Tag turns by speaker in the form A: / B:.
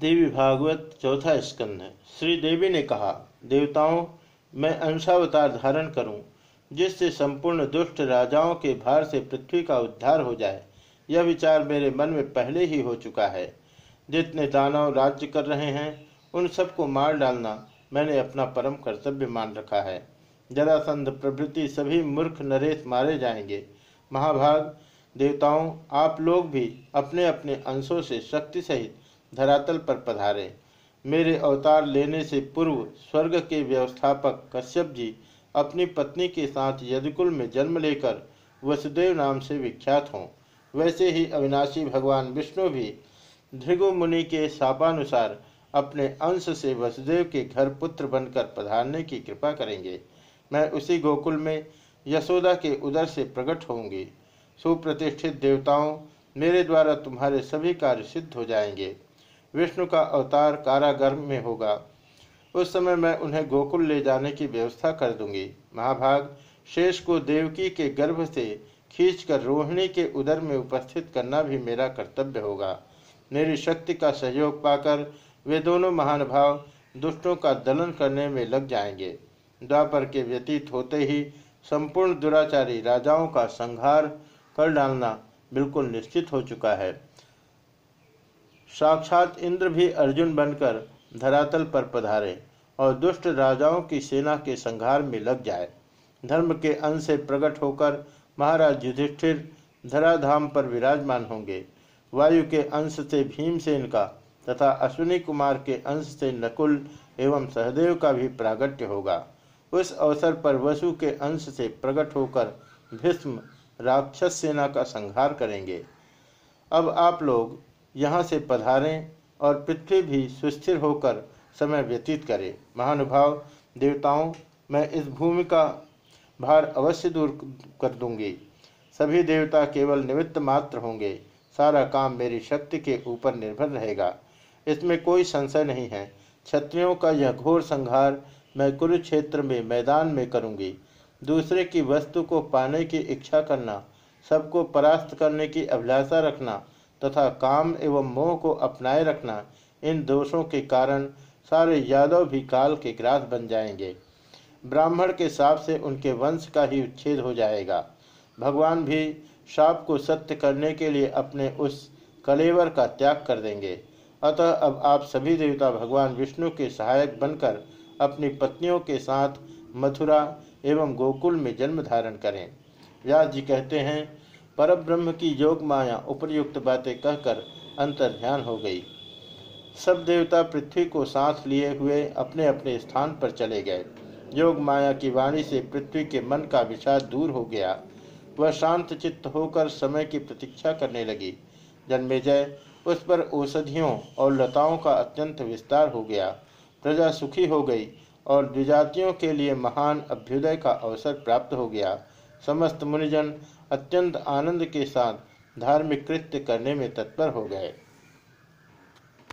A: देवी भागवत चौथा स्कंध श्री देवी ने कहा, देवताओं, मैं अंशावतार धारण करूँ, जिससे संपूर्ण दुष्ट राजाओं के भार से पृथ्वी का उद्धार हो जाए। यह विचार मेरे मन में पहले ही हो चुका है। जितने दानव राज्य कर रहे हैं, उन सबको मार डालना मैंने अपना परम कर्तव्य मान रखा है। जरासंध प्रभृति सभी मूर्ख नरेश मारे जाएँगे। महाभाग, देवताओं, आप लोग भी अपने अपने अंशों से शक्ति सहित धरातल पर पधारे। मेरे अवतार लेने से पूर्व स्वर्ग के व्यवस्थापक कश्यप जी अपनी पत्नी के साथ यदकुल में जन्म लेकर वसुदेव नाम से विख्यात हों। वैसे ही अविनाशी भगवान विष्णु भी भृगु मुनि के शापानुसार अपने अंश से वसुदेव के घर पुत्र बनकर पधारने की कृपा करेंगे। मैं उसी गोकुल में यशोदा के उदर से प्रकट होंगी सुप्रतिष्ठित देवताओं, मेरे द्वारा तुम्हारे सभी कार्य सिद्ध हो जाएँगे। विष्णु का अवतार कारागर्भ में होगा। उस समय मैं उन्हें गोकुल ले जाने की व्यवस्था कर दूँगी। महाभाग शेष को देवकी के गर्भ से खींचकर रोहिणी के उदर में उपस्थित करना भी मेरा कर्तव्य होगा। मेरी शक्ति का सहयोग पाकर वे दोनों महानुभाव दुष्टों का दलन करने में लग जाएँगे। द्वापर के व्यतीत होते ही संपूर्ण दुराचारी राजाओं का संहार कर डालना बिल्कुल निश्चित हो चुका है। साक्षात इंद्र भी अर्जुन बनकर धरातल पर पधारे और दुष्ट राजाओं की सेना के संघार में लग जाए। धर्म के अंश से प्रकट होकर महाराज युधिष्ठिर धराधाम पर विराजमान होंगे। वायु के अंश से भीमसेन का तथा अश्विनी कुमार के अंश से नकुल एवं सहदेव का भी प्रागट्य होगा। उस अवसर पर वसु के अंश से प्रकट होकर भीष्म राक्षस सेना का संहार करेंगे। अब आप लोग यहाँ से पधारें और पृथ्वी भी सुस्थिर होकर समय व्यतीत करें। महानुभाव, देवताओं, मैं इस भूमि का भार अवश्य दूर कर दूँगी। सभी देवता केवल निमित्त मात्र होंगे। सारा काम मेरी शक्ति के ऊपर निर्भर रहेगा। इसमें कोई संशय नहीं है। क्षत्रियों का यह घोर संहार मैं कुरुक्षेत्र में मैदान में करूँगी। दूसरे की वस्तु को पाने की इच्छा करना, सबको परास्त करने की अभिलाषा रखना तथा काम एवं मोह को अपनाए रखना, इन दोषों के कारण सारे यादव भी काल के ग्रास बन जाएँगे। ब्राह्मण के साप से उनके वंश का ही उच्छेद हो जाएगा। भगवान भी शाप को सत्य करने के लिए अपने उस कलेवर का त्याग कर देंगे। अतः अब आप सभी देवता भगवान विष्णु के सहायक बनकर अपनी पत्नियों के साथ मथुरा एवं गोकुल में जन्म धारण करें। व्यास जी कहते हैं परब्रह्म की योग माया उपयुक्त बातें कहकर अंतर ध्यान हो गई। सब देवता पृथ्वी को सांस लिए हुए अपने अपने स्थान पर चले गए। योग माया की वाणी से पृथ्वी के मन का विषाद दूर हो गया। वह शांत चित्त होकर समय की प्रतीक्षा करने लगी। जन्मेजय, उस पर औषधियों और लताओं का अत्यंत विस्तार हो गया। प्रजा सुखी हो गई और द्विजातियों के लिए महान अभ्युदय का अवसर प्राप्त हो गया। समस्त मुनिजन अत्यंत आनंद के साथ धार्मिक कृत्य करने में तत्पर हो गए।